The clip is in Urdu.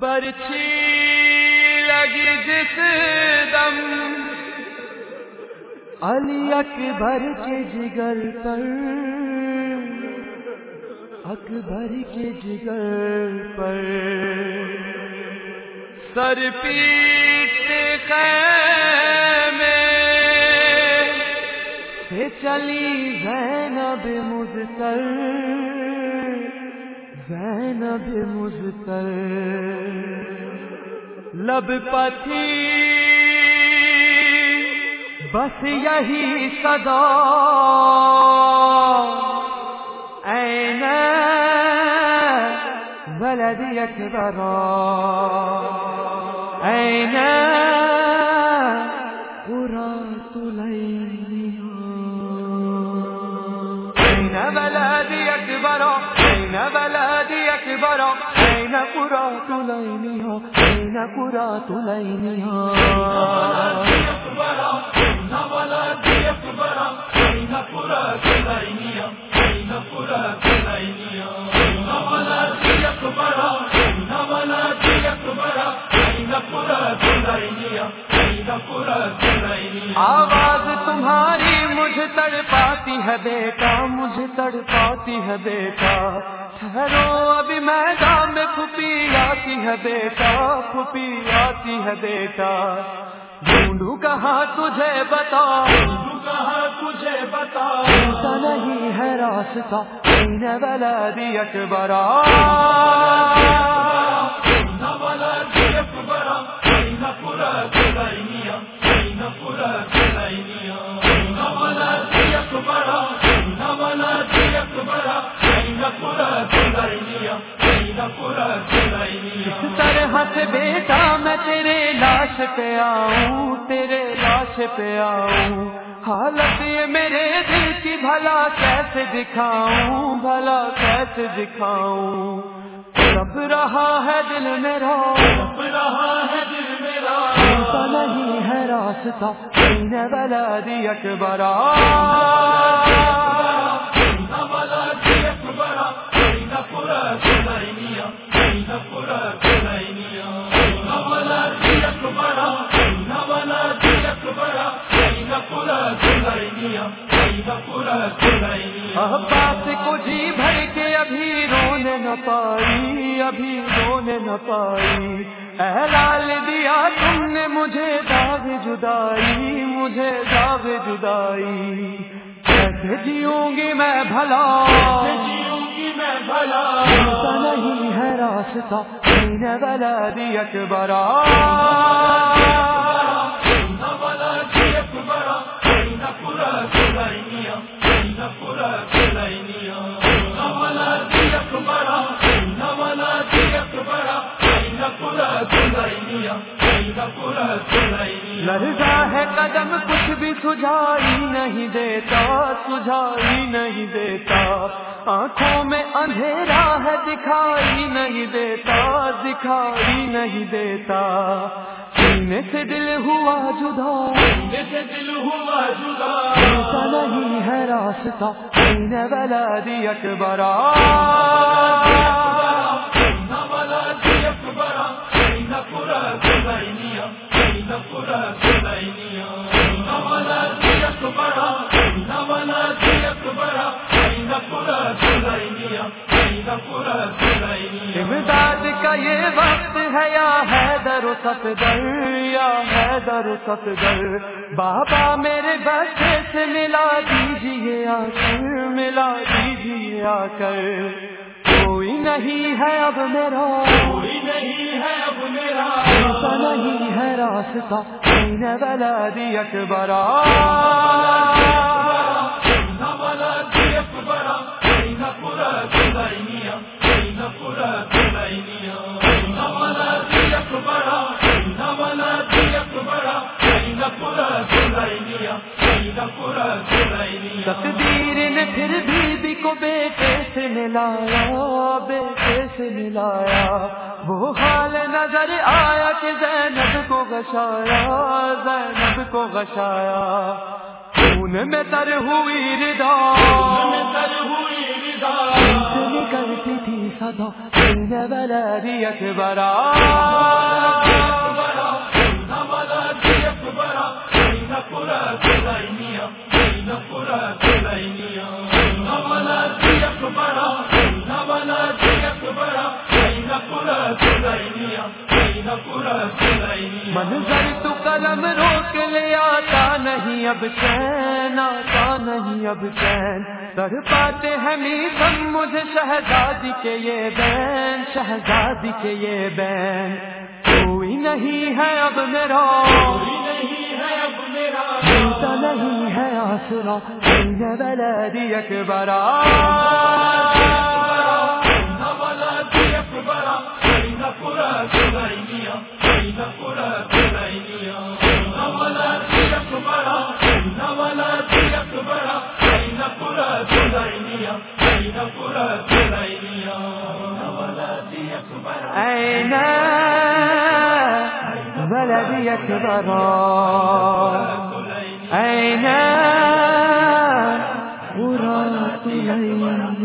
برچھی لگی جس دم۔ علی اکبر کے جگر پر۔ اکبر کے جگر پر۔ سر پیٹ خیمے سے چلی زینب مزتر زینب مزتر لب پتھی بس یہی صدا۔ این ولد اکبر این ولد اکبر این قرات العینیا این قرات العینیا آواز تمہاری مجھے تڑ پاتی ہے بیٹا مجھے تڑ پاتی ہے بیٹا۔ ٹھہرو ابھی میدان میں پھپی آتی ہے بیٹا پھپی آتی ہے بیٹا۔ ڈھونڈو کہاں تجھے بتا۔ کہاں تجھے بتا۔ نہیں ہے راستہ این اکبرا پہ آؤں تیرے لاش پہ آؤں۔ حالت یہ میرے دل کی بھلا کیسے دکھاؤں بھلا کیسے دکھاؤں۔ سب رہا ہے دل میرا۔ رہا ہے دل میرا۔ نہیں ہے راستہ این ولدی اکبرا بات کو جی بھر کے ابھی رونے نہ پائی ابھی رونے نہ پائی۔ احلال دیا تم نے مجھے داغ جدائی مجھے داغ جدائی۔ کیسے جیوں گی میں بھلا جیوں گی میں بھلا۔ نہیں ہے راستہ این ولدی اکبرا۔ لرزا ہے قدم کچھ بھی سجائی نہیں دیتا سجائی نہیں دیتا۔ آنکھوں میں اندھیرا ہے دکھائی نہیں دیتا دکھائی نہیں دیتا۔ سینے سے دل ہوا جدا۔ دل ہوا جدا۔ نہیں ہے راستہ ولدی اکبرا امداد کا یہ وقت ہے یا حیدر صفدر یا حیدر صفدر۔ بابا میرے بچے سے ملا دیجیے آ کر ملا دیجیے آ کر کوئی نہیں ہے اب میرا۔ کوئی نہیں ہے اب میرا۔ ایسا نہیں ہے راستہ این ولدی اکبرا کو بیٹے سے ملایا بیٹے سے ملایا. وہ حال نظر آیا کہ زینب کو غشایا زینب کو غشایا. خون میں تر ہوئی ردا تر ہوئی ردا نکلتی تھی صدا بین بلدی اکبرا. منظر تو قلم روک لے آتا نہیں اب چین آتا نہیں اب چین۔ کر پاتے ہیں میسم مجھے شہزادی کے یہ بین شہزادی کے یہ بین۔ کوئی نہیں ہے اب میرا ملتا نہیں ہے آسرا بلدی اکبرا أين بلدي أكبر أين قرى سليمان